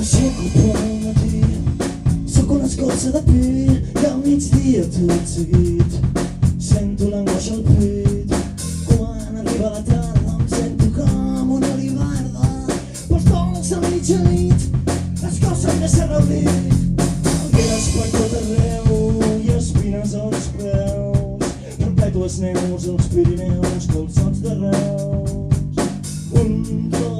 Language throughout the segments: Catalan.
Via Sotto una scorza da qui Che a mezzodia tutto seguito Sento l'angoscia al petto Quando arriva la tarda Mi sento come una livarda Qualcosa mi dice nit La scorsa mi sarà lì Anche l'aspetto d'arreu I espines als peus Perpètues neus als Pirineus Calçots de reus. Un cop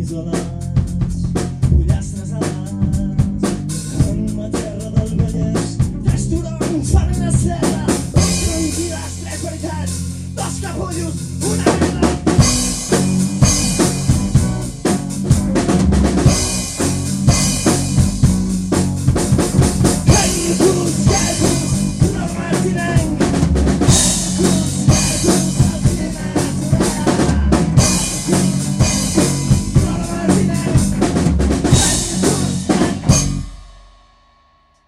你走了